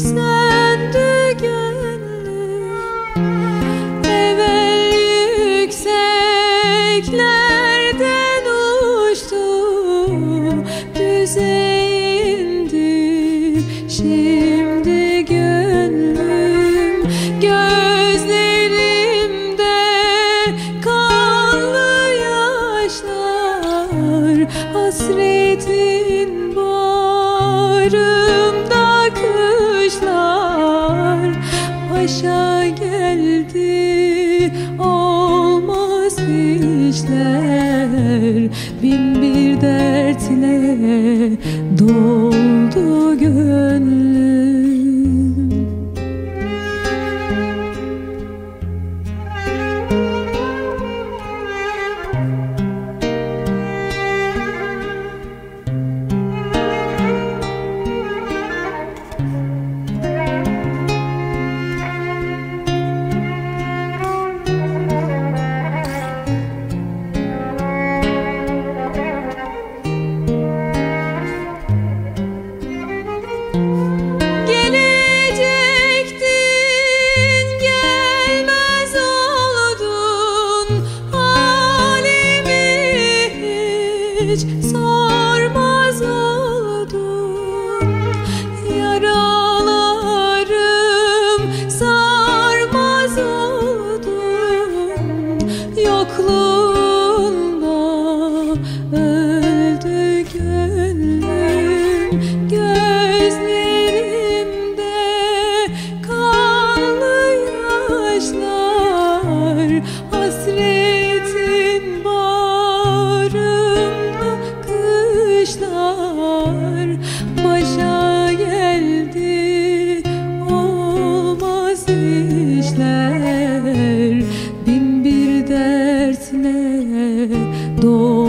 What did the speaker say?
söndü gönlüm. Evvel yükseklerden uçtu düze Şimdi gönlüm. Gözlerimde kanlı yaşlar. Hasretim Başa geldi. Olmaz işler. Bin bir dertle doldu message. So işler